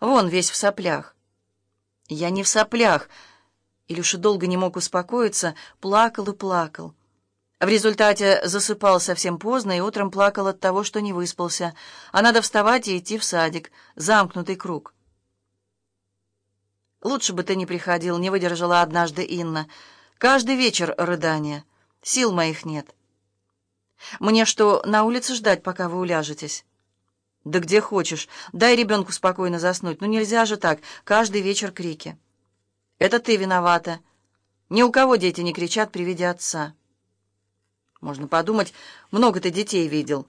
Вон, весь в соплях». «Я не в соплях». Илюша долго не мог успокоиться, плакал и плакал. В результате засыпал совсем поздно и утром плакал от того, что не выспался, а надо вставать и идти в садик. Замкнутый круг. «Лучше бы ты не приходил», — не выдержала однажды Инна. «Каждый вечер рыдания. Сил моих нет». «Мне что, на улице ждать, пока вы уляжетесь?» «Да где хочешь. Дай ребенку спокойно заснуть. Ну нельзя же так. Каждый вечер крики». «Это ты виновата. Ни у кого дети не кричат при виде отца». «Можно подумать, много ты детей видел».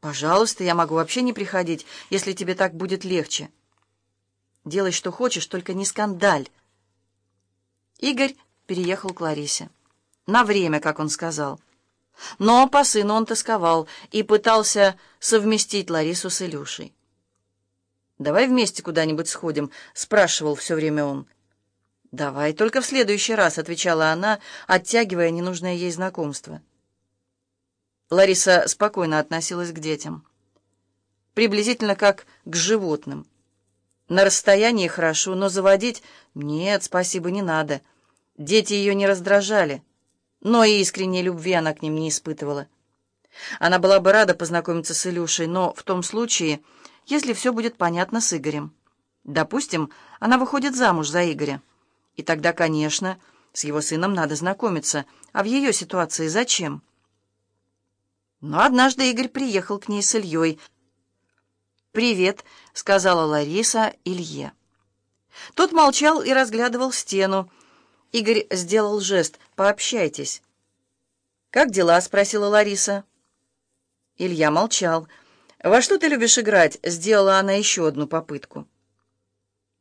«Пожалуйста, я могу вообще не приходить, если тебе так будет легче». «Делай, что хочешь, только не скандаль». Игорь переехал к Ларисе. На время, как он сказал. Но по сыну он тосковал и пытался совместить Ларису с Илюшей. «Давай вместе куда-нибудь сходим», — спрашивал все время он. «Давай, только в следующий раз», — отвечала она, оттягивая ненужное ей знакомство. Лариса спокойно относилась к детям. Приблизительно как к животным. На расстоянии хорошо, но заводить... Нет, спасибо, не надо. Дети ее не раздражали но и искренней любви она к ним не испытывала. Она была бы рада познакомиться с Илюшей, но в том случае, если все будет понятно с Игорем. Допустим, она выходит замуж за Игоря. И тогда, конечно, с его сыном надо знакомиться. А в ее ситуации зачем? Но однажды Игорь приехал к ней с Ильей. «Привет», — сказала Лариса Илье. Тот молчал и разглядывал стену, Игорь сделал жест «Пообщайтесь». «Как дела?» — спросила Лариса. Илья молчал. «Во что ты любишь играть?» — сделала она еще одну попытку.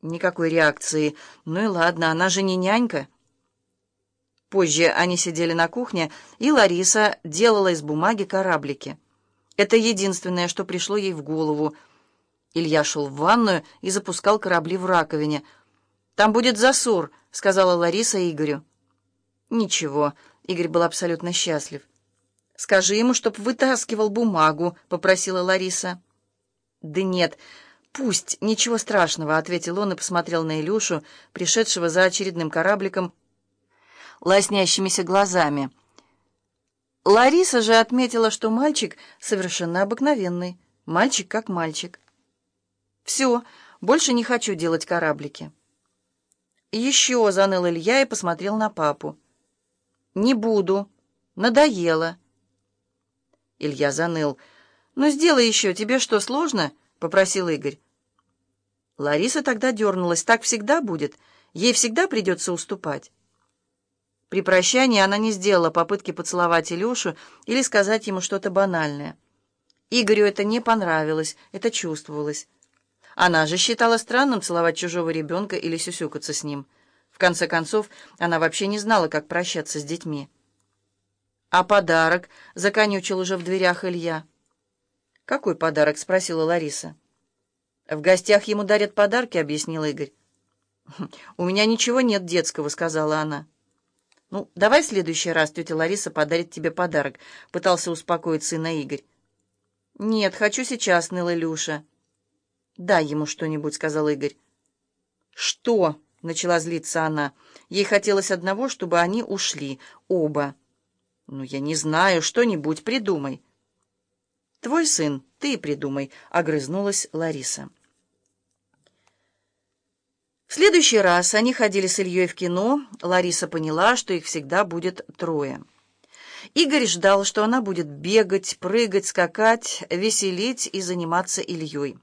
Никакой реакции. Ну и ладно, она же не нянька. Позже они сидели на кухне, и Лариса делала из бумаги кораблики. Это единственное, что пришло ей в голову. Илья шел в ванную и запускал корабли в раковине — «Там будет засор», — сказала Лариса Игорю. «Ничего», — Игорь был абсолютно счастлив. «Скажи ему, чтоб вытаскивал бумагу», — попросила Лариса. «Да нет, пусть, ничего страшного», — ответил он и посмотрел на Илюшу, пришедшего за очередным корабликом, лоснящимися глазами. Лариса же отметила, что мальчик совершенно обыкновенный, мальчик как мальчик. «Все, больше не хочу делать кораблики». «Еще!» — заныл Илья и посмотрел на папу. «Не буду. Надоело». Илья заныл. «Ну, сделай еще. Тебе что, сложно?» — попросил Игорь. Лариса тогда дернулась. «Так всегда будет. Ей всегда придется уступать». При прощании она не сделала попытки поцеловать Илюшу или сказать ему что-то банальное. Игорю это не понравилось, это чувствовалось. Она же считала странным целовать чужого ребенка или сюсюкаться с ним. В конце концов, она вообще не знала, как прощаться с детьми. «А подарок?» — законючил уже в дверях Илья. «Какой подарок?» — спросила Лариса. «В гостях ему дарят подарки», — объяснил Игорь. «У меня ничего нет детского», — сказала она. «Ну, давай в следующий раз тетя Лариса подарит тебе подарок», — пытался успокоить сына Игорь. «Нет, хочу сейчас», — ныл Илюша. «Дай ему что-нибудь», — сказал Игорь. «Что?» — начала злиться она. Ей хотелось одного, чтобы они ушли, оба. «Ну, я не знаю, что-нибудь придумай». «Твой сын, ты придумай», — огрызнулась Лариса. В следующий раз они ходили с Ильей в кино. Лариса поняла, что их всегда будет трое. Игорь ждал, что она будет бегать, прыгать, скакать, веселить и заниматься Ильей.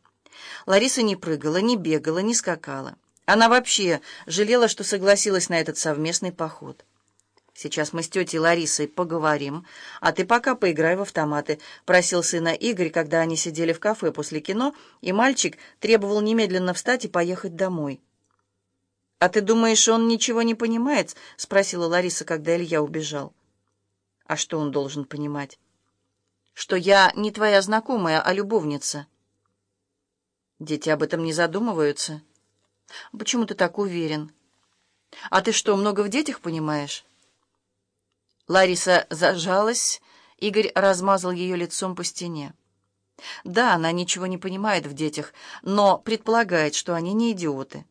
Лариса не прыгала, не бегала, не скакала. Она вообще жалела, что согласилась на этот совместный поход. «Сейчас мы с тетей Ларисой поговорим, а ты пока поиграй в автоматы», — просил сына Игорь, когда они сидели в кафе после кино, и мальчик требовал немедленно встать и поехать домой. «А ты думаешь, он ничего не понимает?» — спросила Лариса, когда Илья убежал. «А что он должен понимать?» «Что я не твоя знакомая, а любовница». Дети об этом не задумываются. Почему ты так уверен? А ты что, много в детях понимаешь? Лариса зажалась, Игорь размазал ее лицом по стене. Да, она ничего не понимает в детях, но предполагает, что они не идиоты.